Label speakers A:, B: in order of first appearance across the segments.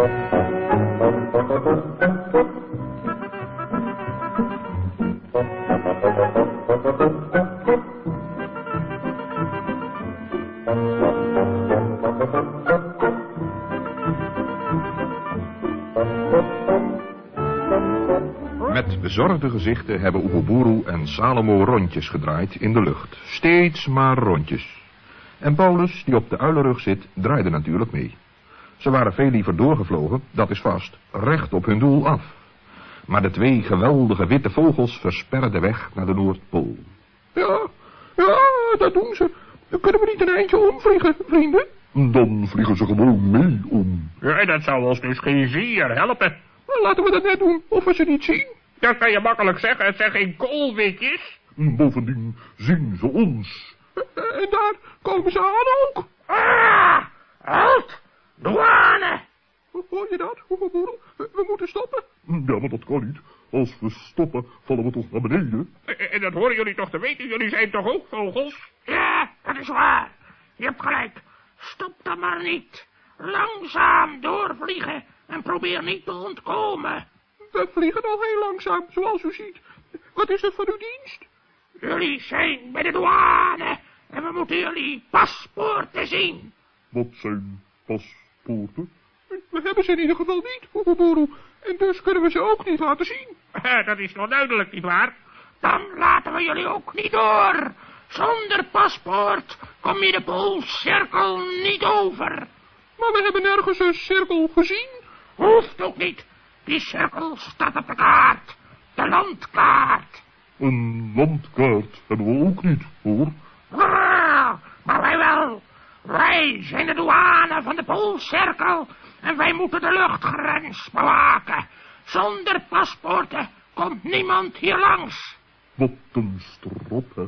A: Met bezorgde gezichten hebben Oeguburu en Salomo rondjes gedraaid in de lucht. Steeds maar rondjes. En Paulus, die op de uilenrug zit, draaide natuurlijk mee. Ze waren veel liever doorgevlogen, dat is vast, recht op hun doel af. Maar de twee geweldige witte vogels versperren de weg naar de Noordpool.
B: Ja, ja, dat doen ze. Kunnen we niet een eindje omvliegen, vrienden?
C: Dan vliegen ze gewoon mee om.
D: Ja, dat zou ons dus geen zier helpen.
B: Laten we dat net doen, of we ze niet zien.
D: Dat kan je makkelijk zeggen, het zijn geen koolwitjes.
C: Bovendien zien ze ons.
B: En daar komen ze aan ook.
D: Ah, halt, douane.
B: Hoor je dat? We, we moeten stoppen.
C: Ja, maar dat kan niet. Als we stoppen, vallen we toch naar beneden?
D: En dat horen jullie toch te weten? Jullie zijn toch ook vogels?
E: Ja, dat is waar. Je hebt gelijk. Stop dan maar niet. Langzaam doorvliegen en probeer niet te ontkomen.
B: We vliegen al heel langzaam, zoals u ziet. Wat is het voor uw dienst?
E: Jullie zijn bij de douane en we moeten jullie paspoorten zien.
C: Wat zijn paspoorten?
B: We hebben ze in ieder geval niet, Hoegelboerel. En dus kunnen we ze ook niet laten zien.
D: Dat is wel duidelijk, nietwaar?
E: Dan laten we jullie ook niet door. Zonder paspoort kom je de poolcirkel niet over.
B: Maar we hebben nergens een cirkel gezien.
E: Hoeft ook niet. Die cirkel staat op de kaart. De landkaart.
C: Een landkaart hebben we ook niet, hoor.
E: Ah, maar wij wel. Wij zijn de douane van de Poolcirkel en wij moeten de luchtgrens bewaken. Zonder paspoorten komt niemand hier langs.
C: Wat een strop, hè.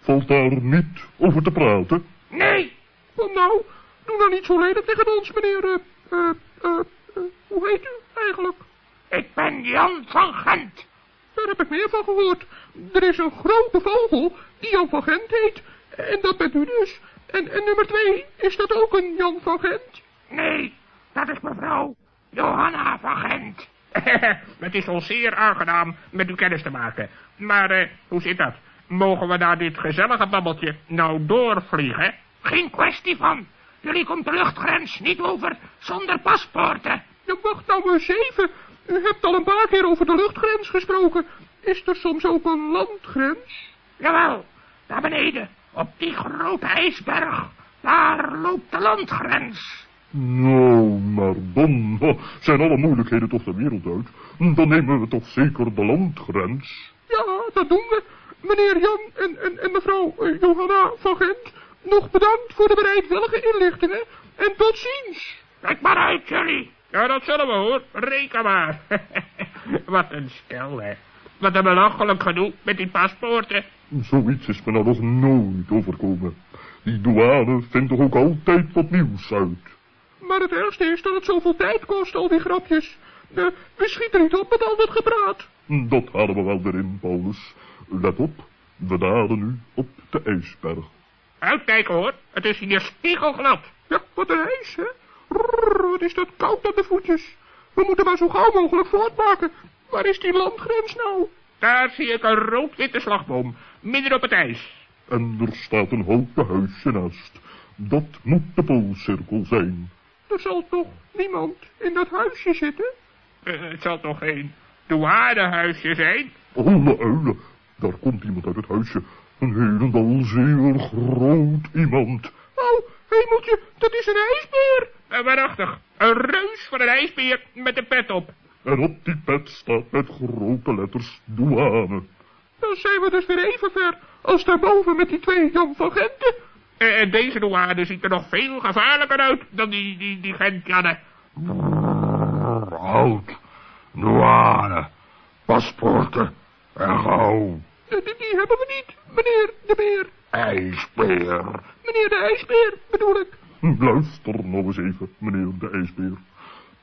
C: Valt daar niet over te praten?
E: Nee.
B: Oh, nou, doe nou niet zo lelijk tegen ons, meneer... eh, eh, eh, eh, hoe heet u eigenlijk?
E: Ik ben Jan van Gent.
B: Daar heb ik meer van gehoord. Er is een grote vogel die Jan van Gent heet. En dat bent u dus. En, en nummer twee, is dat ook een Jan van Gent?
E: Nee, dat is mevrouw Johanna van Gent.
D: het is ons zeer aangenaam met u kennis te maken. Maar eh, hoe zit dat? Mogen we naar dit gezellige babbeltje nou doorvliegen?
E: Geen kwestie van. Jullie komt de luchtgrens niet over zonder paspoorten.
B: Ja, wacht nou eens even. U hebt al een paar keer over de luchtgrens gesproken. Is er soms ook een landgrens?
E: Jawel, daar beneden, op die grote ijsberg. Daar loopt de landgrens.
C: Nou, maar dan zijn alle moeilijkheden toch de wereld uit. Dan nemen we toch zeker de landgrens.
B: Ja, dat doen we. Meneer Jan en, en, en mevrouw eh, Johanna van Gent, nog bedankt voor de bereidwillige inlichtingen. En tot ziens.
E: Kijk maar uit, jullie.
D: Ja, dat zullen we hoor. Reken maar. Wat een stel, hè. Wat een belachelijk gedoe met die paspoorten.
C: Zoiets is me nou nog nooit overkomen. Die douane vindt toch ook altijd wat nieuws uit.
B: Maar het ergste is dat het zoveel tijd kost, al die grapjes. Eh, we schieten niet op met al dat gepraat.
C: Dat halen we wel erin, Paulus. Let op, we dalen nu op de ijsberg.
D: Uitkijken hoor, het is hier spiegelglad.
B: Ja, wat een ijs, hè? Rrr, wat is dat koud aan de voetjes. We moeten maar zo gauw mogelijk voortmaken. Waar is die landgrens nou?
D: Daar zie ik een rood-witte slagboom, midden op het ijs.
C: En er staat een houten huisje naast. Dat moet de poolcirkel zijn.
B: Er zal toch niemand in dat huisje zitten?
D: Uh, het zal toch geen douanehuisje zijn?
C: Alle uilen, daar komt iemand uit het huisje. Een helemaal zeer groot iemand.
B: Oh, hemeltje, dat is een ijsbeer.
D: Uh, waarachtig, een reus van een ijsbeer met een pet op.
C: En op die pet staat met grote letters douane.
B: Dan zijn we dus weer even ver als daarboven met die twee Jan van Genten.
D: En uh, deze douane ziet er nog veel gevaarlijker uit dan die, die, die Gentjannen.
C: Hout, douane, paspoorten en gauw.
B: Die, die hebben we niet, meneer de beer.
C: IJsbeer.
B: Meneer de ijsbeer, bedoel ik.
C: Luister nog eens even, meneer de ijsbeer.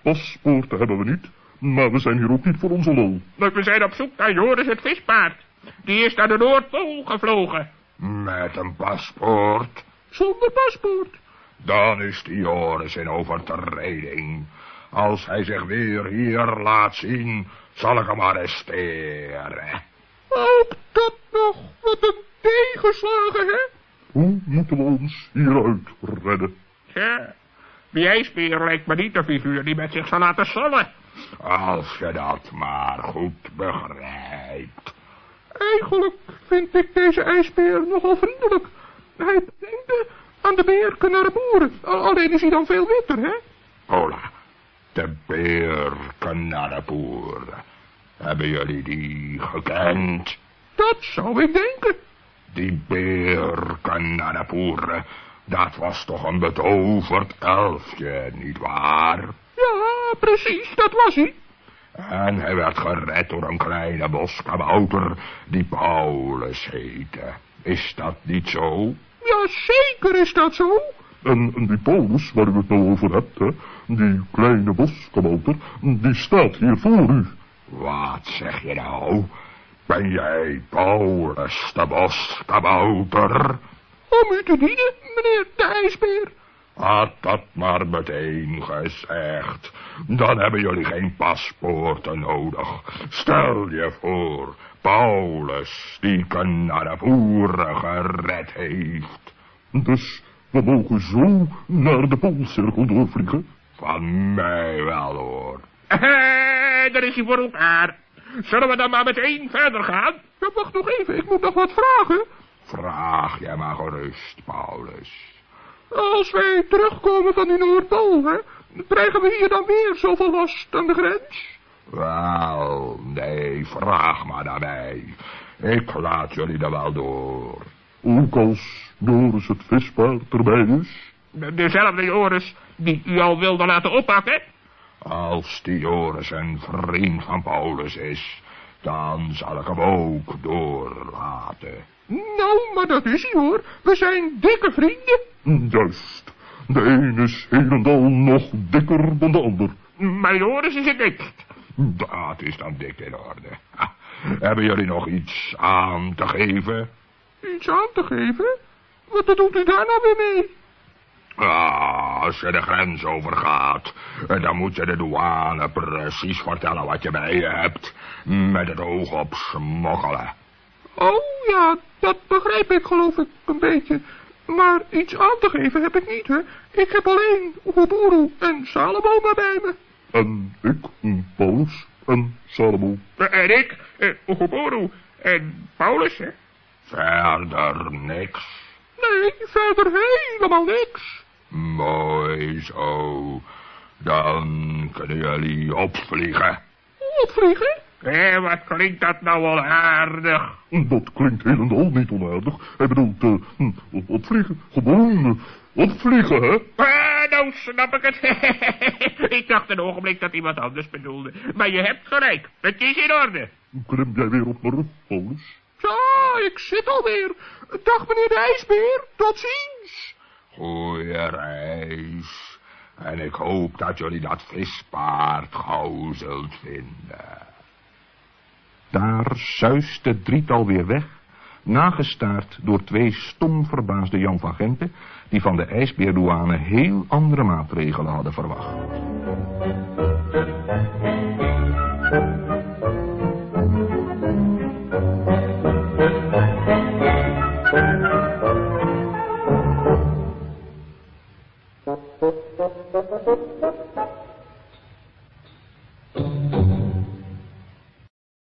C: Paspoorten hebben we niet, maar we zijn hier ook niet voor onze lol.
D: Maar we zijn op zoek naar Joris het vispaard. Die is naar de Noordpool gevlogen.
F: Met een paspoort?
B: Zonder paspoort.
F: Dan is die Joris in overtreding. Als hij zich weer hier laat zien, zal ik hem arresteren.
B: Ook dat nog, wat een tegenslagen, hè?
F: Hoe moeten we ons hieruit redden?
E: Ja, die ijsbeer lijkt me niet een figuur die met zich zal laten sollen.
F: Als je dat maar goed begrijpt.
B: Eigenlijk vind ik deze ijsbeer nogal vriendelijk. Hij denkt aan de beer boeren. Alleen is hij dan veel witter, hè?
F: Hola, de beer boeren. Hebben jullie die gekend?
B: Dat zou ik denken.
F: Die beer boeren, dat was toch een betoverd elfje, nietwaar?
B: Ja, precies, dat was hij.
F: En hij werd gered door een kleine boskabouter die Paulus heette. Is dat niet zo?
B: Ja, zeker is dat zo.
F: En, die Paulus, waar u het nou over hebt, hè, die kleine boskabouter, die staat hier voor u. Wat zeg je nou? Ben jij Paulus de boskabouter?
B: Om u te dienen, meneer de ijsbeer.
F: Had dat maar meteen gezegd. Dan hebben jullie geen paspoorten nodig. Stel je voor, Paulus, die voeren gered heeft. Dus we mogen zo naar de Poolcirkel doorvliegen? Van mij wel, hoor.
E: daar is hij voor elkaar. Zullen we dan maar meteen verder gaan?
B: Ja, wacht nog even, ik moet nog wat vragen.
F: Vraag jij maar gerust, Paulus.
B: Als wij terugkomen van die Noordpool, hè, krijgen we hier dan weer zoveel last aan de grens?
F: Wel, nee, vraag maar naar mij. Ik laat jullie er wel door. Ook als Joris het vispaard erbij is?
E: Dezelfde Joris die u al wilde laten oppakken?
F: Als die Joris een vriend van Paulus is, dan zal ik hem ook doorlaten.
B: Nou, maar dat is hij hoor. We zijn dikke vrienden.
F: Juist. De een is helemaal nog dikker dan de ander.
E: Mijn is het dikst.
F: Dat is dan dik in orde. Hebben jullie nog iets aan te geven?
B: Iets aan te geven? Wat doet u daar nou weer mee?
F: Ah, als je de grens overgaat, dan moet je de douane precies vertellen wat je bij je hebt. Met het oog op smokkelen.
B: Oh ja, dat begrijp ik geloof ik een beetje. Maar iets aan te geven heb ik niet, hè. Ik heb alleen Oeguburu en Salomo maar bij me.
F: En ik, Paulus en Salomo.
E: En ik, uh, en Paulus, hè.
F: Verder niks.
B: Nee, verder helemaal niks.
F: Mooi zo. Dan kunnen jullie opvliegen.
B: Opvliegen?
E: Hé, wat klinkt dat nou wel aardig?
F: Dat klinkt helemaal niet onaardig. Hij bedoelt, uh, opvliegen. Gewoon opvliegen, hè?
E: Ah, nou snap ik het. ik dacht een ogenblik dat iemand anders bedoelde. Maar je hebt gelijk. Het is in orde.
F: Klim jij weer op mijn rug, Paulus?
B: Ja, ik zit alweer. Dag, meneer de ijsbeer. Tot ziens.
F: Goeie reis. En ik hoop dat jullie dat vispaard gauw zult vinden.
A: Daar zuist het drietal weer weg, nagestaard door twee stom verbaasde Jan van Genten, die van de ijsbeerdouane heel andere maatregelen hadden verwacht.